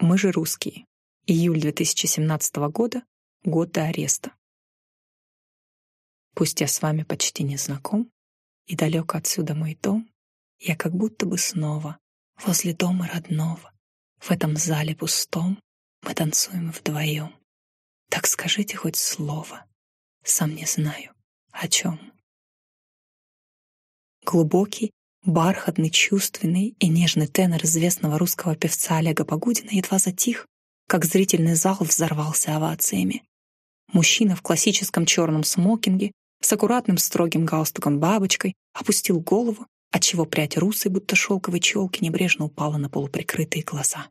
Мы же русские. Июль 2017 года, год до ареста. Пусть я с вами почти не знаком, и далеко отсюда мой дом, я как будто бы снова возле дома родного. В этом зале пустом мы танцуем вдвоем. Так скажите хоть слово, сам не знаю, о чем. Глубокий, бархатный, чувственный и нежный тенор известного русского певца Олега Погудина едва затих, как зрительный зал взорвался овациями. Мужчина в классическом черном смокинге с аккуратным строгим галстуком-бабочкой опустил голову, отчего прядь русой, будто шелковой челки, небрежно упала на полуприкрытые глаза.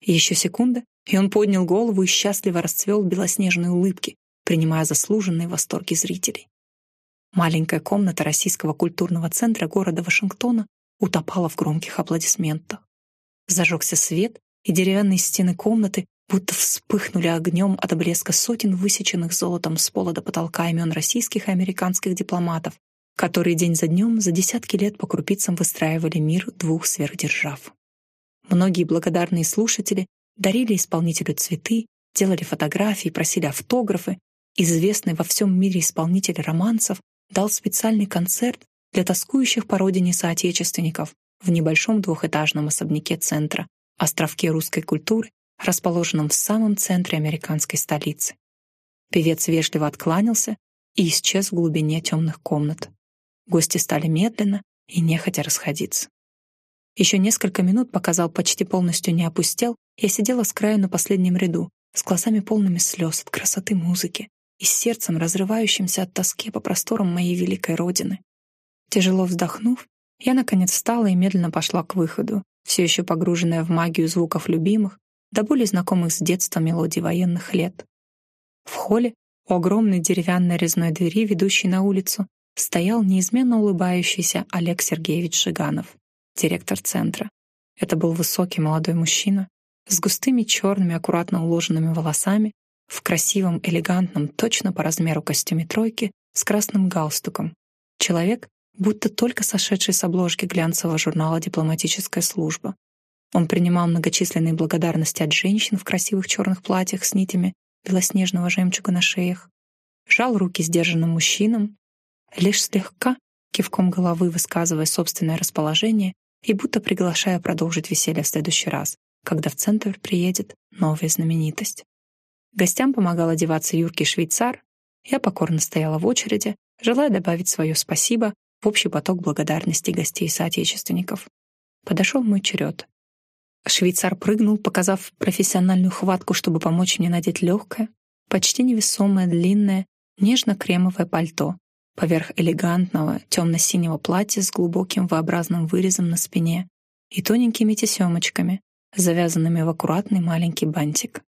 Еще секунда, и он поднял голову и счастливо расцвел белоснежной улыбке, принимая заслуженные восторги зрителей. Маленькая комната Российского культурного центра города Вашингтона утопала в громких аплодисментах. Зажегся свет, и деревянные стены комнаты будто вспыхнули огнем от блеска сотен высеченных золотом с пола до потолка имен российских и американских дипломатов, которые день за днем за десятки лет по крупицам выстраивали мир двух сверхдержав. Многие благодарные слушатели дарили исполнителю цветы, делали фотографии, просили автографы. Известный во всем мире исполнитель романсов дал специальный концерт для тоскующих по родине соотечественников в небольшом двухэтажном особняке центра, островке русской культуры, расположенном в самом центре американской столицы. Певец вежливо откланялся и исчез в глубине темных комнат. Гости стали медленно и нехотя расходиться. Еще несколько минут, пока зал почти полностью не опустел, я сидела с краю на последнем ряду, с глазами полными слез от красоты музыки и с сердцем, разрывающимся от тоски по просторам моей великой родины. Тяжело вздохнув, я, наконец, встала и медленно пошла к выходу, все еще погруженная в магию звуков любимых, до более знакомых с детства мелодий военных лет. В холле, у огромной деревянной резной двери, ведущей на улицу, стоял неизменно улыбающийся Олег Сергеевич Жиганов, директор центра. Это был высокий молодой мужчина с густыми черными аккуратно уложенными волосами, в красивом, элегантном, точно по размеру костюме тройки, с красным галстуком. Человек, будто только сошедший с обложки глянцевого журнала «Дипломатическая служба». Он принимал многочисленные благодарности от женщин в красивых черных платьях с нитями белоснежного жемчуга на шеях, жал руки сдержанным мужчинам, лишь слегка, кивком головы высказывая собственное расположение и будто приглашая продолжить веселье в следующий раз, когда в центр приедет новая знаменитость. Гостям помогал одеваться юркий швейцар, я покорно стояла в очереди, желая добавить свое спасибо в общий поток благодарности гостей и соотечественников. Подошел мой черед. Швейцар прыгнул, показав профессиональную хватку, чтобы помочь мне надеть легкое, почти невесомое, длинное, нежно-кремовое пальто поверх элегантного темно-синего платья с глубоким V-образным вырезом на спине и тоненькими тесемочками, завязанными в аккуратный маленький бантик.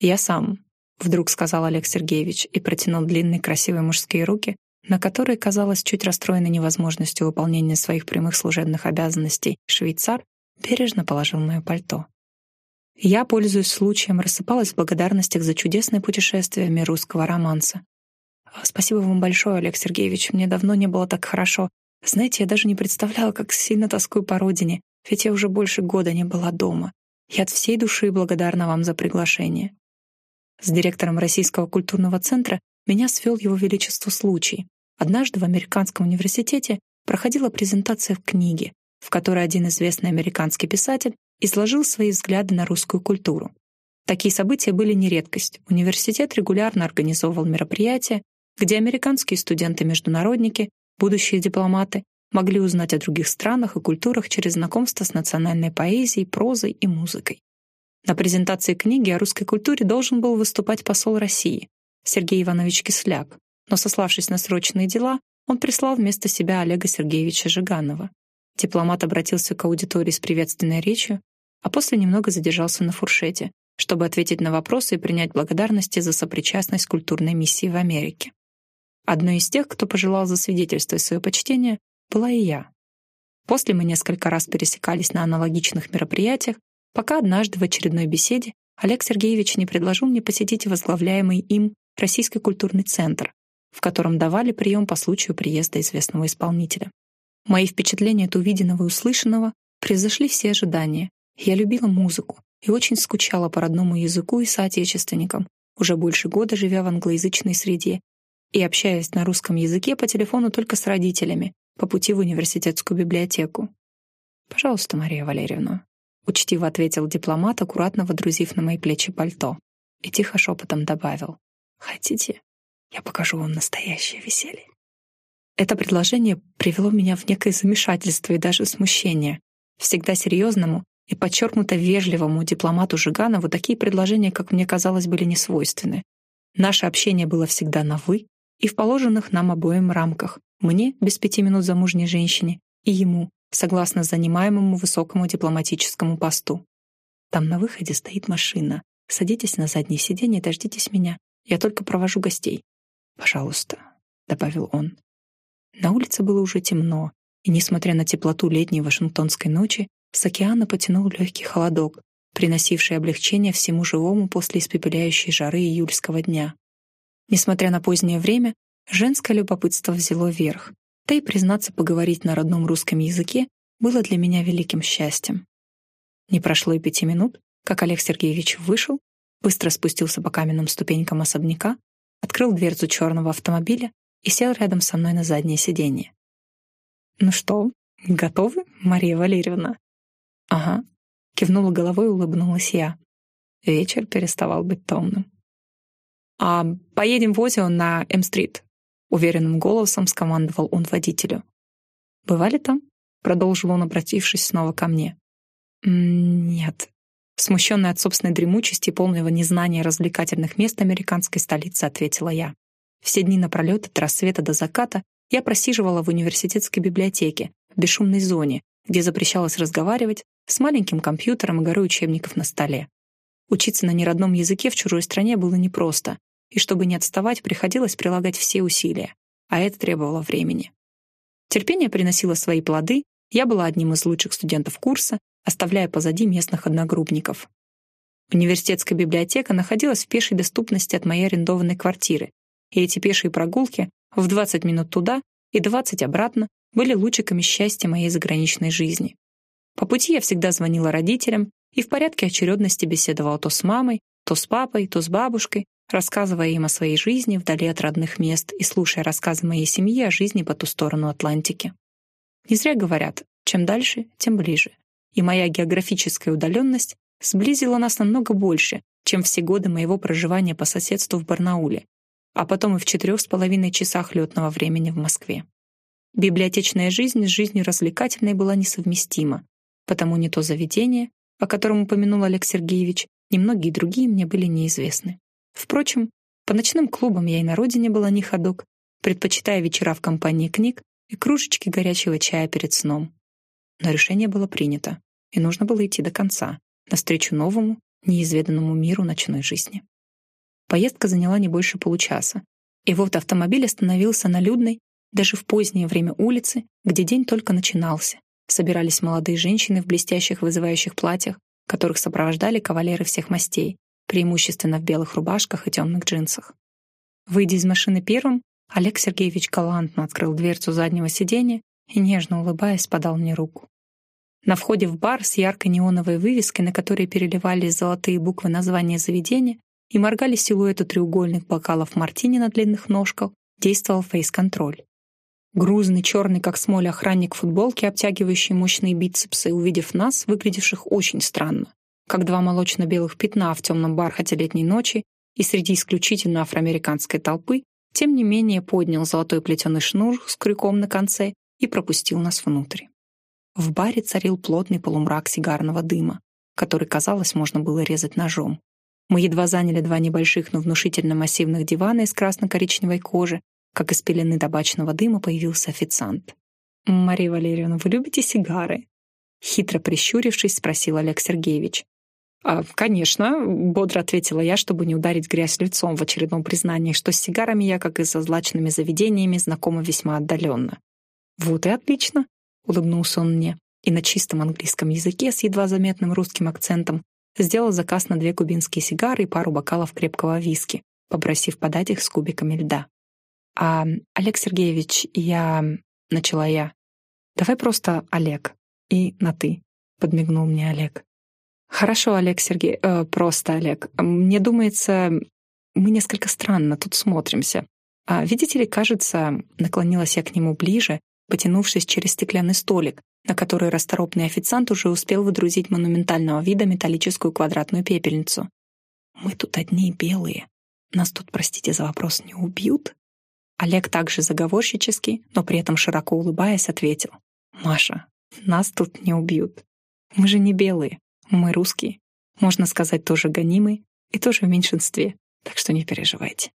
«Я сам», — вдруг сказал Олег Сергеевич и протянул длинные красивые мужские руки, на которые, казалось, чуть расстроенной невозможностью выполнения своих прямых служебных обязанностей, швейцар бережно положил мое пальто. Я, пользуясь случаем, рассыпалась в благодарностях за чудесное путешествие в мир русского романса. «А, «Спасибо вам большое, Олег Сергеевич, мне давно не было так хорошо. Знаете, я даже не представляла, как сильно тоскую по родине, ведь я уже больше года не была дома. Я от всей души благодарна вам за приглашение». С директором Российского культурного центра меня свел его величество случай. Однажды в американском университете проходила презентация в книге, в которой один известный американский писатель изложил свои взгляды на русскую культуру. Такие события были не редкость. Университет регулярно организовывал мероприятия, где американские студенты-международники, будущие дипломаты, могли узнать о других странах и культурах через знакомство с национальной поэзией, прозой и музыкой. На презентации книги о русской культуре должен был выступать посол России Сергей Иванович Кисляк, но, сославшись на срочные дела, он прислал вместо себя Олега Сергеевича Жиганова. Дипломат обратился к аудитории с приветственной речью, а после немного задержался на фуршете, чтобы ответить на вопросы и принять благодарности за сопричастность культурной миссии в Америке. Одной из тех, кто пожелал засвидетельствовать свое почтение, была и я. После мы несколько раз пересекались на аналогичных мероприятиях, пока однажды в очередной беседе Олег Сергеевич не предложил мне посетить возглавляемый им Российский культурный центр, в котором давали прием по случаю приезда известного исполнителя. Мои впечатления от увиденного и услышанного превзошли все ожидания. Я любила музыку, и очень скучала по родному языку и соотечественникам, уже больше года живя в англоязычной среде и общаясь на русском языке по телефону только с родителями по пути в университетскую библиотеку. «Пожалуйста, Мария Валерьевна», — учтиво ответил дипломат, аккуратно водрузив на мои плечи пальто, и тихо шепотом добавил. «Хотите, я покажу вам настоящее веселье?» Это предложение привело меня в некое замешательство и даже смущение. Всегда серьезному и подчеркнуто вежливому дипломату Жиганову такие предложения, как мне казалось, были несвойственны. Наше общение было всегда на «вы» и в положенных нам обоим рамках. Мне, без пяти минут замужней женщине, и ему, согласно занимаемому высокому дипломатическому посту. Там на выходе стоит машина. Садитесь на заднее сиденье и дождитесь меня. Я только провожу гостей. Пожалуйста, — добавил он. На улице было уже темно, и, несмотря на теплоту летней вашингтонской ночи, с океана потянул легкий холодок, приносивший облегчение всему живому после испепеляющей жары июльского дня. Несмотря на позднее время, женское любопытство взяло верх, да и, признаться, поговорить на родном русском языке было для меня великим счастьем. Не прошло и пяти минут, как Олег Сергеевич вышел, быстро спустился по каменным ступенькам особняка, открыл дверцу черного автомобиля и сел рядом со мной на заднее сиденье. «Ну что, готовы, Мария Валерьевна?» «Ага», — кивнула головой и улыбнулась я. Вечер переставал быть томным. «А поедем в Озио на М-стрит», — уверенным голосом скомандовал он водителю. «Бывали там?» — продолжил он, обратившись снова ко мне. «Нет». Смущенная от собственной дремучести и полного незнания развлекательных мест американской столицы, ответила я. Все дни напролет от рассвета до заката я просиживала в университетской библиотеке, в бесшумной зоне, где запрещалось разговаривать, с маленьким компьютером и горой учебников на столе. Учиться на неродном языке в чужой стране было непросто, и чтобы не отставать, приходилось прилагать все усилия, а это требовало времени. Терпение приносило свои плоды, я была одним из лучших студентов курса, оставляя позади местных одногруппников. Университетская библиотека находилась в пешей доступности от моей арендованной квартиры, и эти пешие прогулки в 20 минут туда и 20 обратно были лучиками счастья моей заграничной жизни. По пути я всегда звонила родителям и в порядке очередности беседовала то с мамой, то с папой, то с бабушкой, рассказывая им о своей жизни вдали от родных мест и слушая рассказы моей семьи о жизни по ту сторону Атлантики. Не зря говорят, чем дальше, тем ближе. И моя географическая удаленность сблизила нас намного больше, чем все годы моего проживания по соседству в Барнауле, а потом и в четырех с половиной часах летного времени в Москве. Библиотечная жизнь с жизнью развлекательной была несовместима, потому не то заведение, о котором упомянул Олег Сергеевич, ни многие другие мне были неизвестны. Впрочем, по ночным клубам я и на родине была не ходок, предпочитая вечера в компании книг и кружечки горячего чая перед сном. Но решение было принято, и нужно было идти до конца, навстречу новому, неизведанному миру ночной жизни. Поездка заняла не больше получаса, и вот автомобиль остановился на людной, даже в позднее время улице, где день только начинался. Собирались молодые женщины в блестящих вызывающих платьях, которых сопровождали кавалеры всех мастей, преимущественно в белых рубашках и темных джинсах. Выйдя из машины первым, Олег Сергеевич галантно открыл дверцу заднего сиденья и, нежно улыбаясь, подал мне руку. На входе в бар с яркой неоновой вывеской, на которой переливались золотые буквы названия заведения и моргали силуэты треугольных бокалов мартини на длинных ножках, действовал фейс-контроль. Грузный, черный, как смоль, охранник футболки, обтягивающий мощные бицепсы, увидев нас, выглядевших очень странно, как два молочно-белых пятна в темном бархате летней ночи и среди исключительно афроамериканской толпы, тем не менее поднял золотой плетеный шнур с крюком на конце и пропустил нас внутрь. В баре царил плотный полумрак сигарного дыма, который, казалось, можно было резать ножом. Мы едва заняли два небольших, но внушительно массивных дивана из красно-коричневой кожи, как из пелены табачного дыма появился официант. «Мария Валерьевна, вы любите сигары?» Хитро прищурившись, спросил Олег Сергеевич. «А, «Конечно», — бодро ответила я, чтобы не ударить грязь лицом в очередном признании, что с сигарами я, как и со злачными заведениями, знакома весьма отдаленно. «Вот и отлично», — улыбнулся он мне, и на чистом английском языке с едва заметным русским акцентом сделал заказ на две кубинские сигары и пару бокалов крепкого виски, попросив подать их с кубиками льда. «А, Олег Сергеевич, я...» — начала я. «Давай просто Олег. И на «ты», — подмигнул мне Олег. Хорошо, Олег Сергей, э, просто Олег. Мне думается, мы несколько странно тут смотримся. А видите ли, кажется, наклонилась я к нему ближе, потянувшись через стеклянный столик, на который расторопный официант уже успел выдрузить монументального вида металлическую квадратную пепельницу. Мы тут одни белые. Нас тут, простите за вопрос, не убьют? Олег также заговорщически, но при этом широко улыбаясь, ответил. «Маша, нас тут не убьют. Мы же не белые, мы русские. Можно сказать, тоже гонимые и тоже в меньшинстве, так что не переживайте».